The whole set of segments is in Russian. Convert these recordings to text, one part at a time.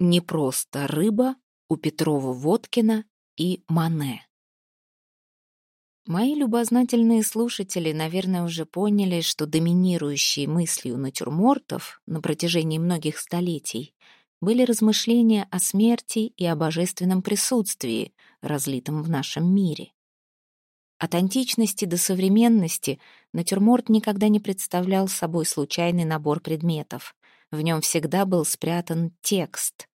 Не просто рыба у Петрова-Водкина и Мане. Мои любознательные слушатели, наверное, уже поняли, что доминирующей мыслью натюрмортов на протяжении многих столетий были размышления о смерти и о божественном присутствии, разлитом в нашем мире. От античности до современности натюрморт никогда не представлял собой случайный набор предметов. В нем всегда был спрятан текст.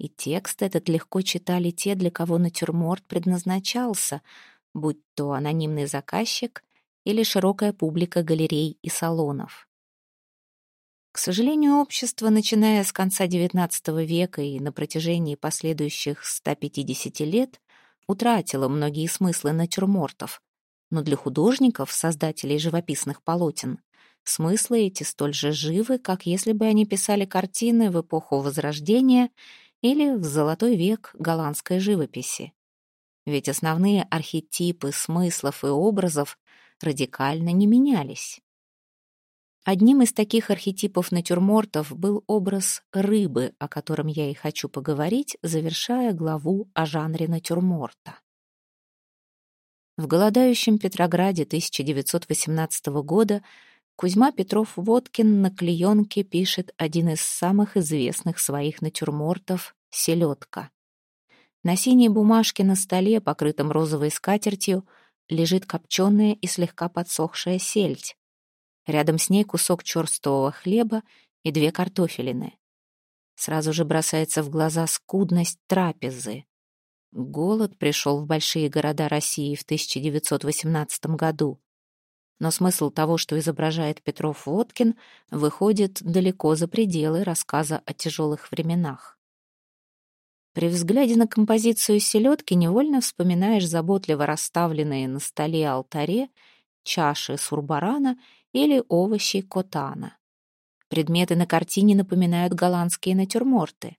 И текст этот легко читали те, для кого натюрморт предназначался, будь то анонимный заказчик или широкая публика галерей и салонов. К сожалению, общество, начиная с конца XIX века и на протяжении последующих 150 лет, утратило многие смыслы натюрмортов, но для художников, создателей живописных полотен, Смыслы эти столь же живы, как если бы они писали картины в эпоху Возрождения или в золотой век голландской живописи. Ведь основные архетипы смыслов и образов радикально не менялись. Одним из таких архетипов натюрмортов был образ рыбы, о котором я и хочу поговорить, завершая главу о жанре натюрморта. В голодающем Петрограде 1918 года Кузьма Петров-Водкин на клеенке пишет один из самых известных своих натюрмортов «Селедка». На синей бумажке на столе, покрытом розовой скатертью, лежит копченая и слегка подсохшая сельдь. Рядом с ней кусок черстового хлеба и две картофелины. Сразу же бросается в глаза скудность трапезы. Голод пришел в большие города России в 1918 году но смысл того, что изображает Петров-Водкин, выходит далеко за пределы рассказа о тяжелых временах. При взгляде на композицию селедки невольно вспоминаешь заботливо расставленные на столе алтаре чаши сурбарана или овощи котана. Предметы на картине напоминают голландские натюрморты.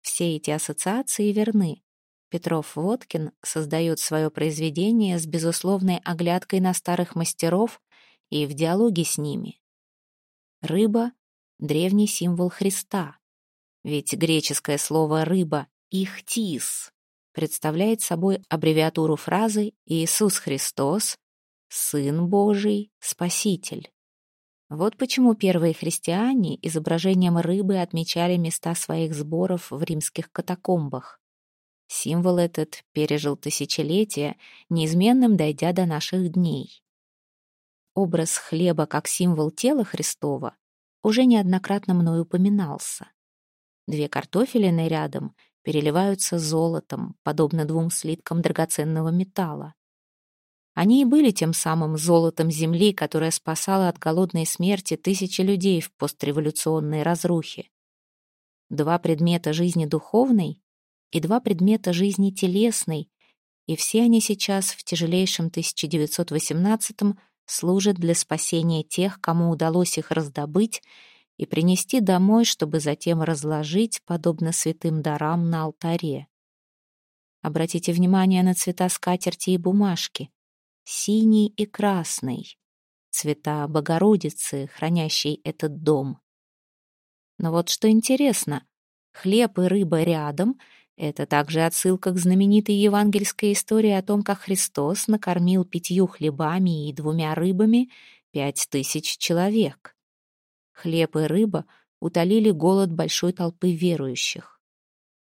Все эти ассоциации верны. Петров-Водкин создает свое произведение с безусловной оглядкой на старых мастеров и в диалоге с ними. Рыба — древний символ Христа, ведь греческое слово «рыба» — «ихтис» представляет собой аббревиатуру фразы «Иисус Христос, Сын Божий, Спаситель». Вот почему первые христиане изображением рыбы отмечали места своих сборов в римских катакомбах. Символ этот пережил тысячелетия, неизменным дойдя до наших дней. Образ хлеба как символ тела Христова уже неоднократно мной упоминался. Две картофелины рядом переливаются золотом, подобно двум слиткам драгоценного металла. Они и были тем самым золотом земли, которое спасало от голодной смерти тысячи людей в постреволюционной разрухе. Два предмета жизни духовной и два предмета жизни телесной, и все они сейчас в тяжелейшем 1918-м служат для спасения тех, кому удалось их раздобыть и принести домой, чтобы затем разложить, подобно святым дарам, на алтаре. Обратите внимание на цвета скатерти и бумажки. Синий и красный. Цвета Богородицы, хранящей этот дом. Но вот что интересно, хлеб и рыба рядом — это также отсылка к знаменитой евангельской истории о том, как Христос накормил пятью хлебами и двумя рыбами пять тысяч человек. Хлеб и рыба утолили голод большой толпы верующих.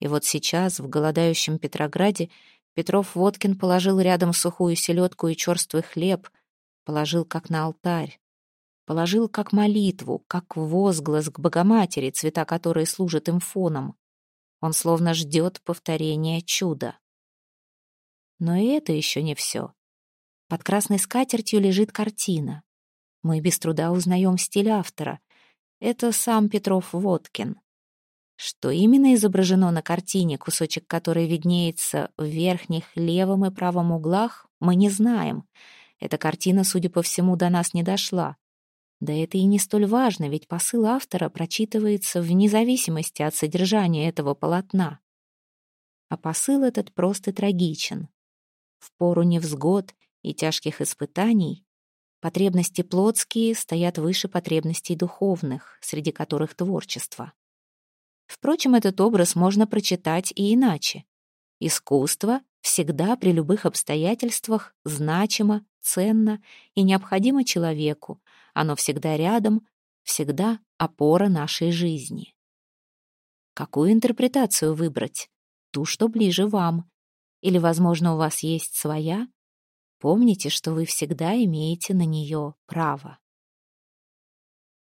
И вот сейчас, в голодающем Петрограде, Петров-Водкин положил рядом сухую селедку и черствый хлеб, положил как на алтарь, положил как молитву, как возглас к Богоматери, цвета которой служат им фоном. Он словно ждет повторения чуда. Но и это еще не все. Под красной скатертью лежит картина. Мы без труда узнаем стиль автора. Это сам Петров-Водкин. Что именно изображено на картине, кусочек которой виднеется в верхних левом и правом углах, мы не знаем. Эта картина, судя по всему, до нас не дошла. Да это и не столь важно, ведь посыл автора прочитывается вне зависимости от содержания этого полотна. А посыл этот просто трагичен. В пору невзгод и тяжких испытаний потребности плотские стоят выше потребностей духовных, среди которых творчество. Впрочем, этот образ можно прочитать и иначе. Искусство всегда при любых обстоятельствах значимо, ценно и необходимо человеку. Оно всегда рядом, всегда опора нашей жизни. Какую интерпретацию выбрать? Ту, что ближе вам. Или, возможно, у вас есть своя? Помните, что вы всегда имеете на нее право.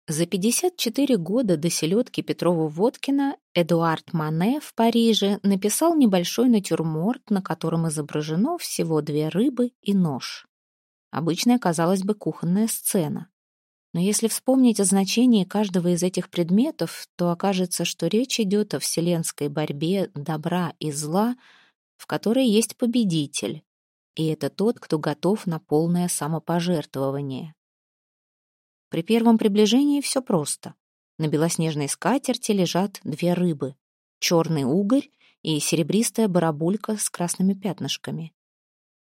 За 54 года до селедки Петрова-Водкина Эдуард Мане в Париже написал небольшой натюрморт, на котором изображено всего две рыбы и нож. Обычная, казалось бы, кухонная сцена. Но если вспомнить о значении каждого из этих предметов, то окажется, что речь идет о вселенской борьбе добра и зла, в которой есть победитель, и это тот, кто готов на полное самопожертвование. При первом приближении все просто. На белоснежной скатерти лежат две рыбы — черный угорь и серебристая барабулька с красными пятнышками.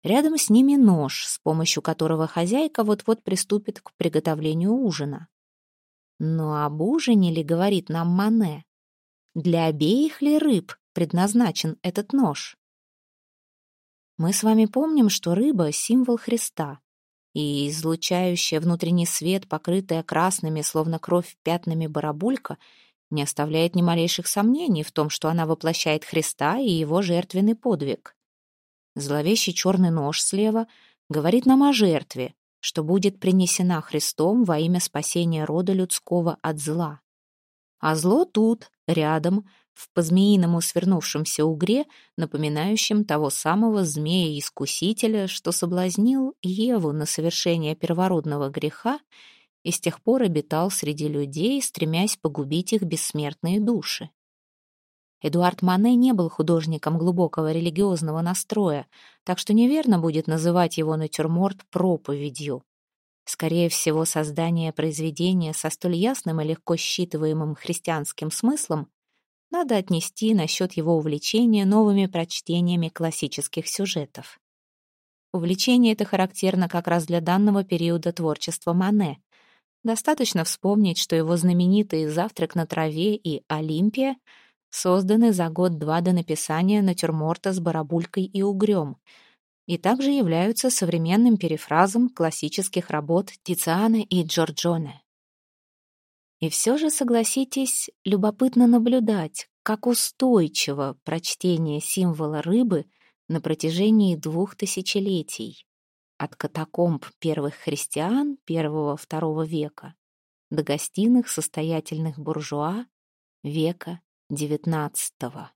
Рядом с ними нож, с помощью которого хозяйка вот-вот приступит к приготовлению ужина. Но об ужине ли говорит нам Мане? Для обеих ли рыб предназначен этот нож? Мы с вами помним, что рыба — символ Христа, и излучающая внутренний свет, покрытая красными, словно кровь пятнами барабулька, не оставляет ни малейших сомнений в том, что она воплощает Христа и его жертвенный подвиг. Зловещий черный нож слева говорит нам о жертве, что будет принесена Христом во имя спасения рода людского от зла. А зло тут, рядом, в по-змеиному свернувшемся угре, напоминающем того самого змея-искусителя, что соблазнил Еву на совершение первородного греха и с тех пор обитал среди людей, стремясь погубить их бессмертные души. Эдуард Мане не был художником глубокого религиозного настроя, так что неверно будет называть его натюрморт проповедью. Скорее всего, создание произведения со столь ясным и легко считываемым христианским смыслом надо отнести насчет его увлечения новыми прочтениями классических сюжетов. Увлечение это характерно как раз для данного периода творчества Мане. Достаточно вспомнить, что его знаменитые «Завтрак на траве» и «Олимпия» созданы за год-два до написания натюрморта с барабулькой и угрём, и также являются современным перефразом классических работ Тициана и Джорджоне. И все же, согласитесь, любопытно наблюдать, как устойчиво прочтение символа рыбы на протяжении двух тысячелетий, от катакомб первых христиан первого-второго века до гостиных состоятельных буржуа века девятнадцатого.